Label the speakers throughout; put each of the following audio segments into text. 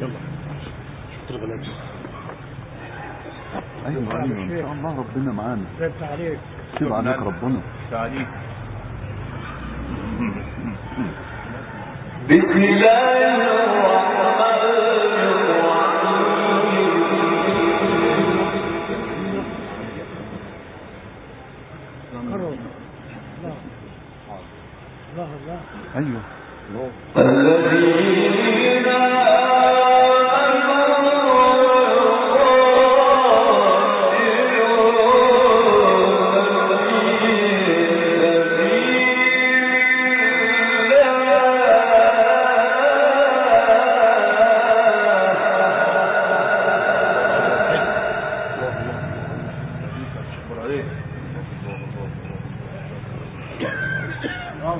Speaker 1: يلا. شفت الغلابة
Speaker 2: أيوه أيوه إن شاء الله ربنا معانا.
Speaker 3: عليك
Speaker 2: سيب عليك ربنا.
Speaker 4: تعليق.
Speaker 5: بسم الله الرحمن
Speaker 3: قرب الله الله الله
Speaker 2: أيوه.
Speaker 5: الذين
Speaker 1: All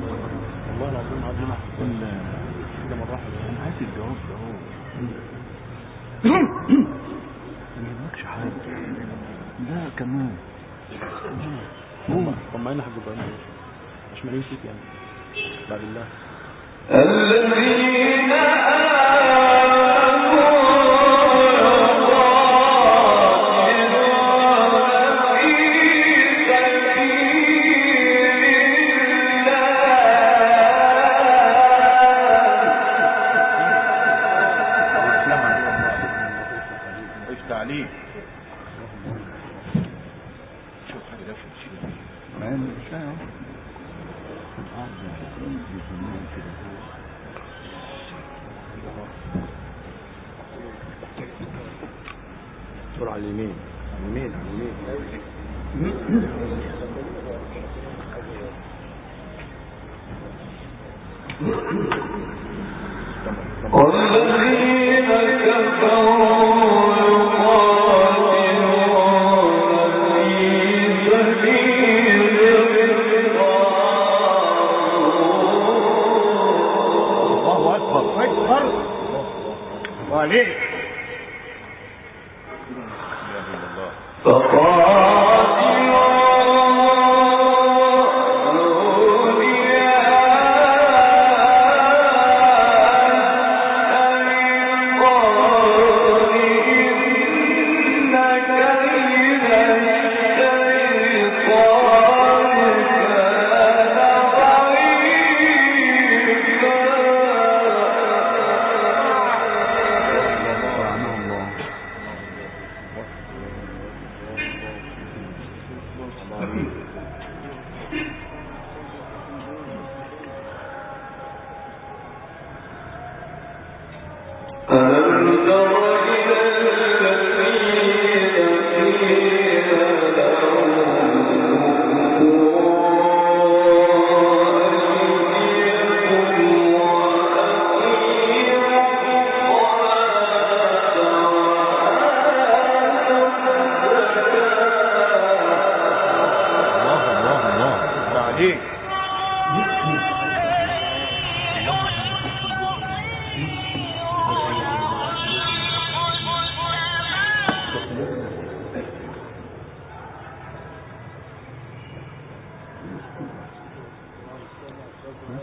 Speaker 1: والله العظيم العظيم
Speaker 2: ال-
Speaker 1: كده مرة واحدة.
Speaker 2: أنا عايز الجواب ده هو ما يهمكش حاجة. ده كمان.
Speaker 1: هم. طب ما أنا حاجة بقى مش مالين فيك يعني. بعد الله
Speaker 5: الذين
Speaker 1: اليمين على اليمين على اليمين
Speaker 5: والذين كفروا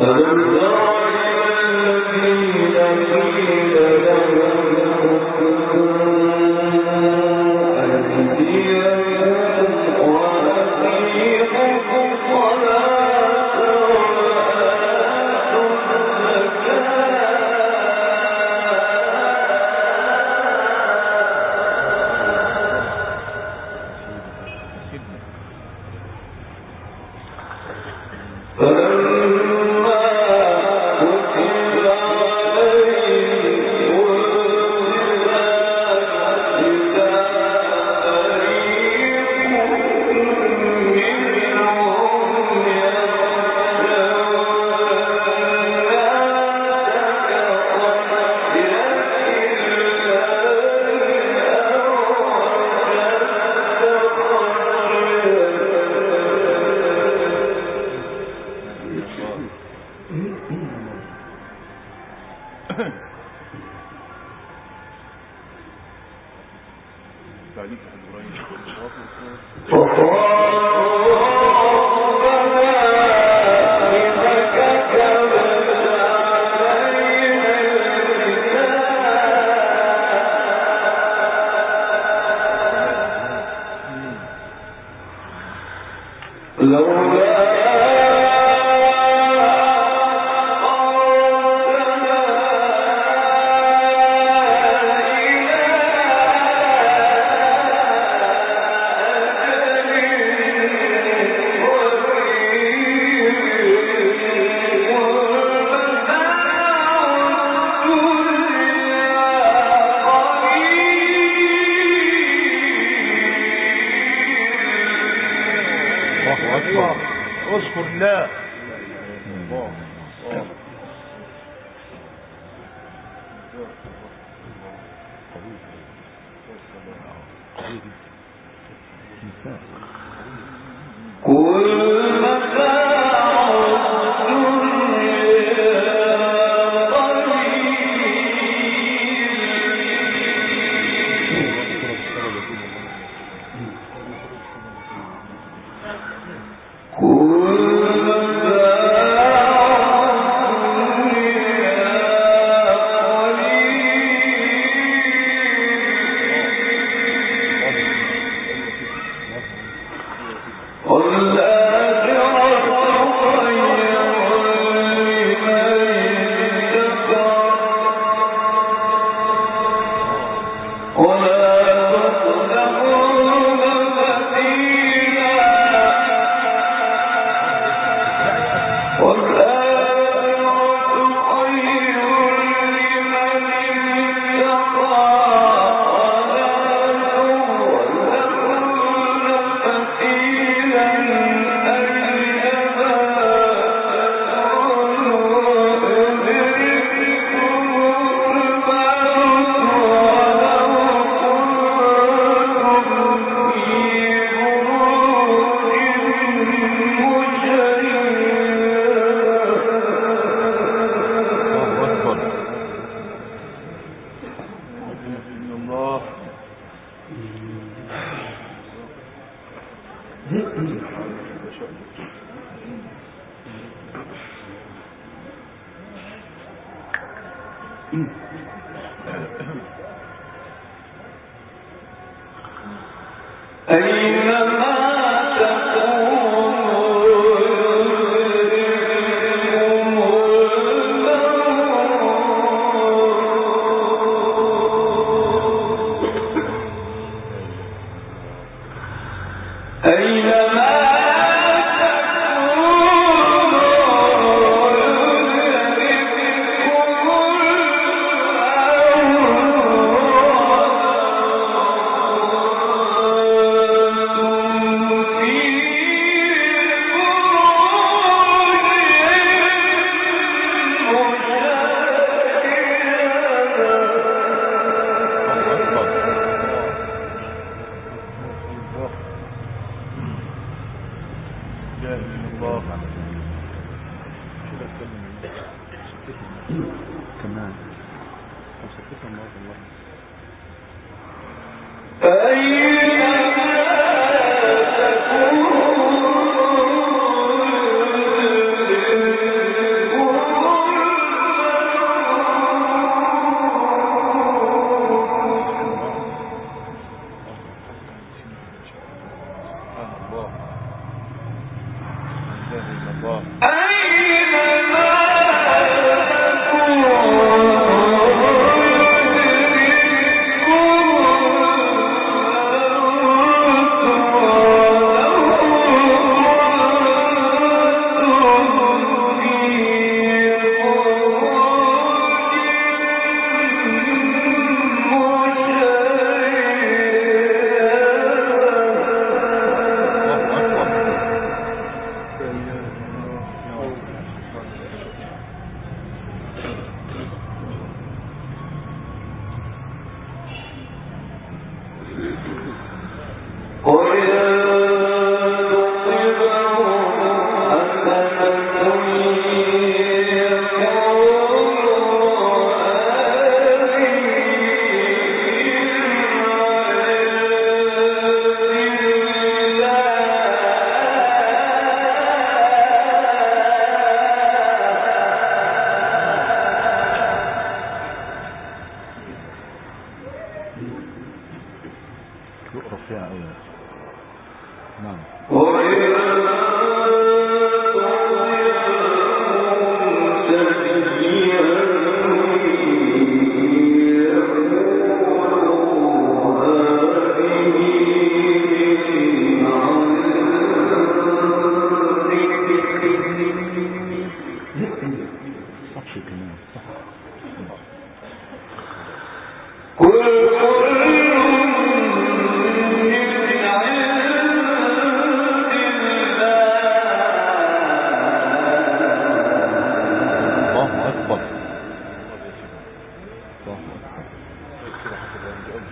Speaker 4: الله
Speaker 5: الذين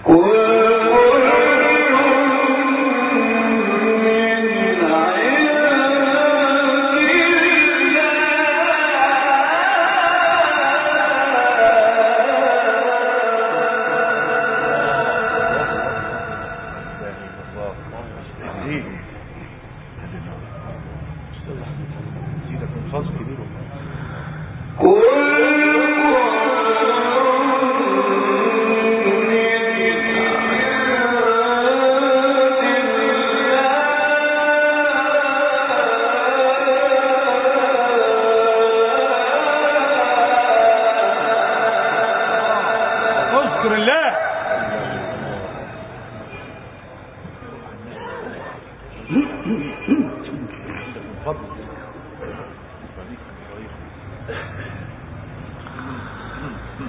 Speaker 5: كل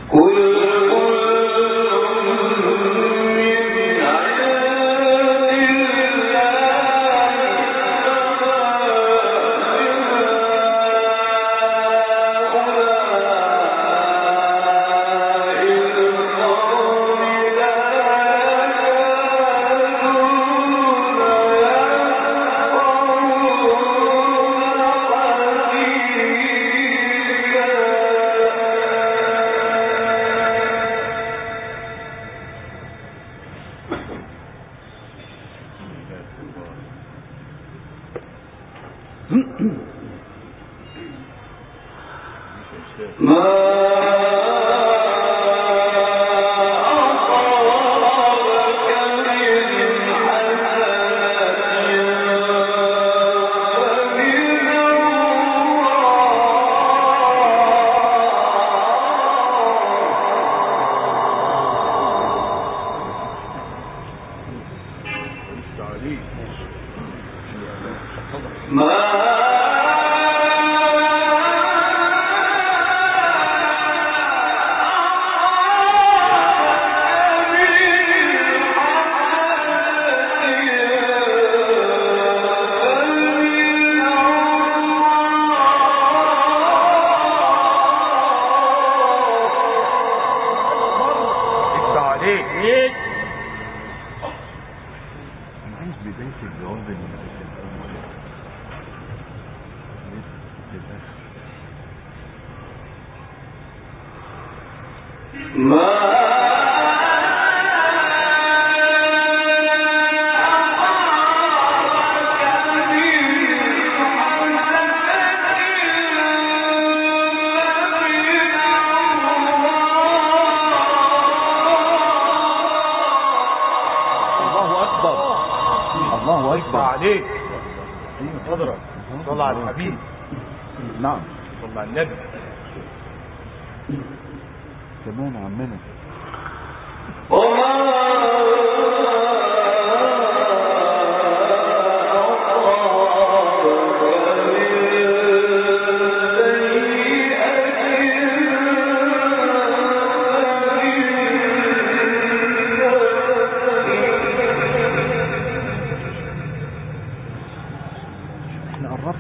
Speaker 5: کوئی ما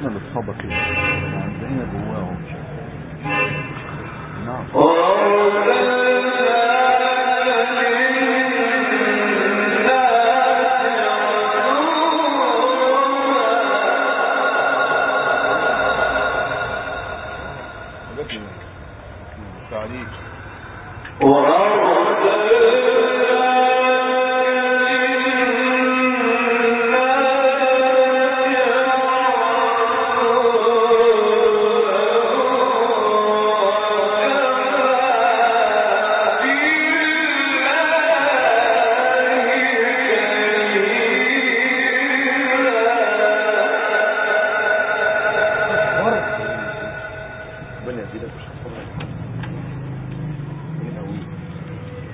Speaker 5: احنا اللي
Speaker 2: اتخبط هنا عندنا جواه
Speaker 5: نعم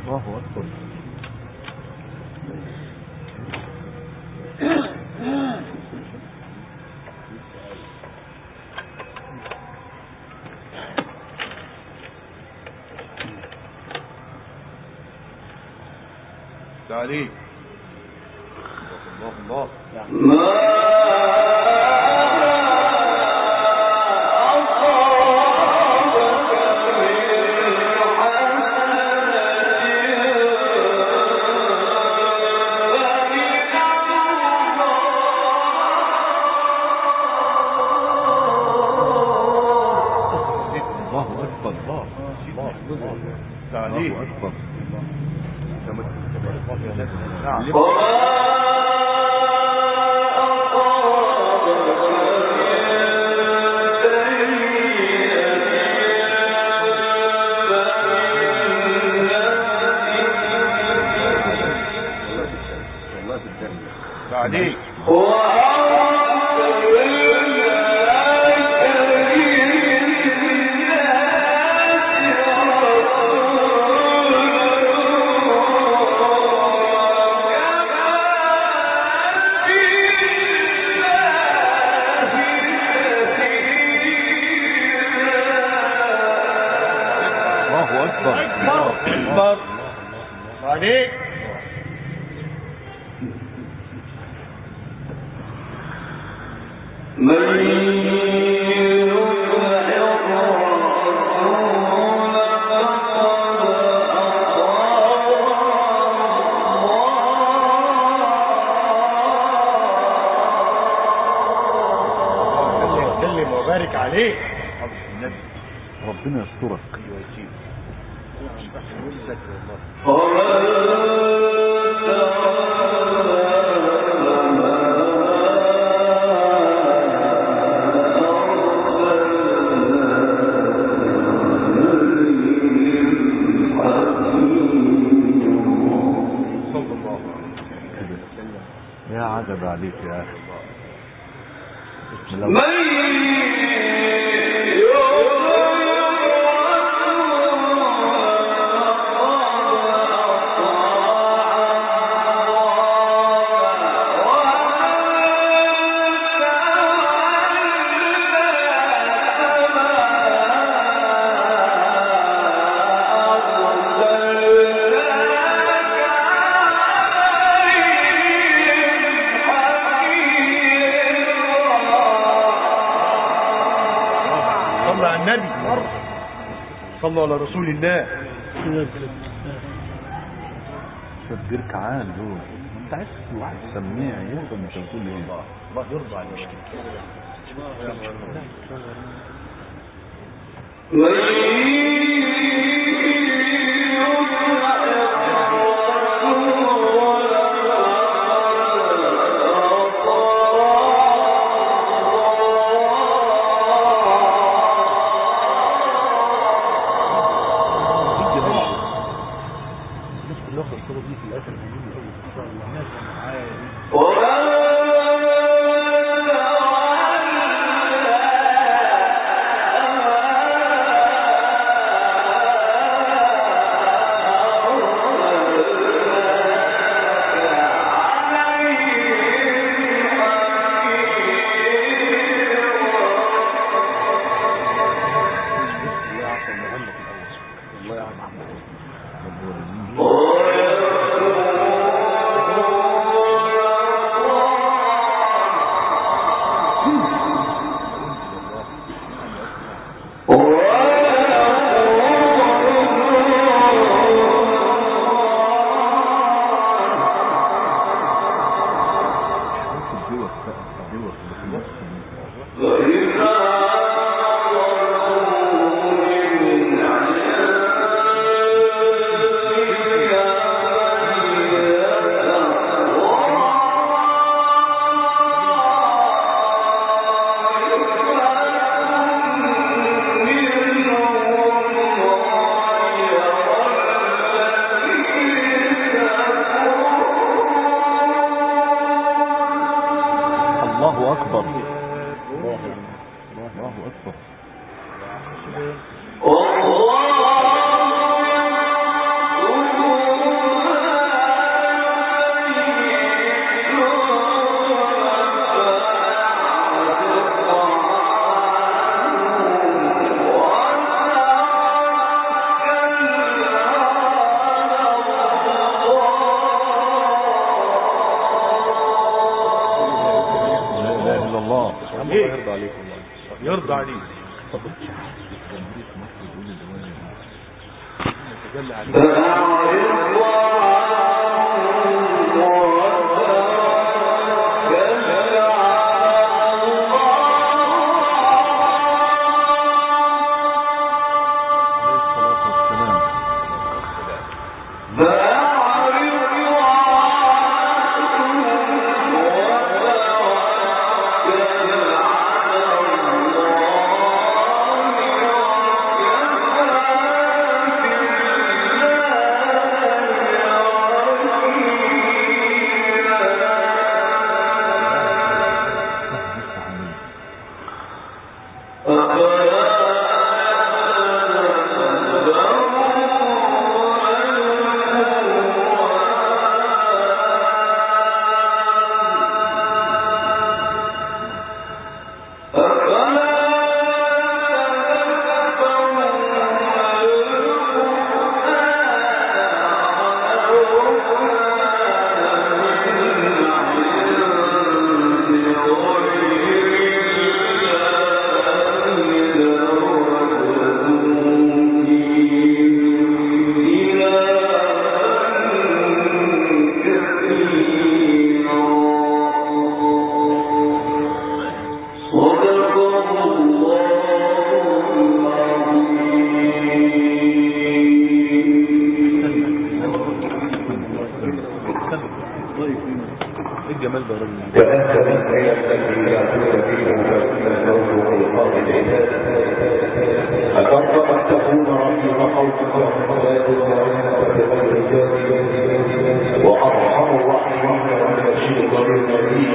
Speaker 6: بہت
Speaker 4: خوش تاریخ۔ وبارك عليك.
Speaker 2: ربنا يسترك.
Speaker 4: صلى صلوا على رسول الله.
Speaker 2: تدبير كعان دول. انت عايز واحد سميع يفهم انت بتقول إيه
Speaker 4: الله يرضى على المشكلة.
Speaker 5: هنجيب الله الله يرضى عليكم. والله
Speaker 4: يرضى عليك.
Speaker 5: تجلى عليك
Speaker 7: وأرحم الراحمين والبشير بالنبي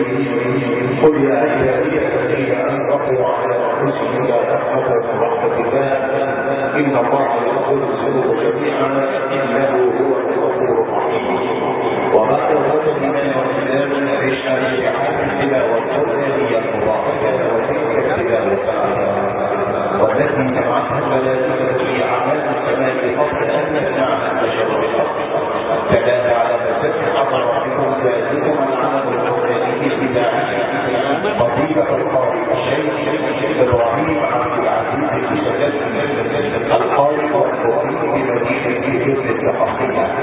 Speaker 7: قل يا عبادي الذين أنفقوا على أنفسهم لا تقنطوا من رحمة الله يغفر الذنوب جميعا إنه بالحق أنكم أعلم بشر بالحق فدل على فسد أمر ربكم ذلكم العمل المختلف بتاعه قضية القاضي الشيخ إبراهيم عبد العزيز بن سلام القاضي والقاضي بمدينة جزء التحقيقات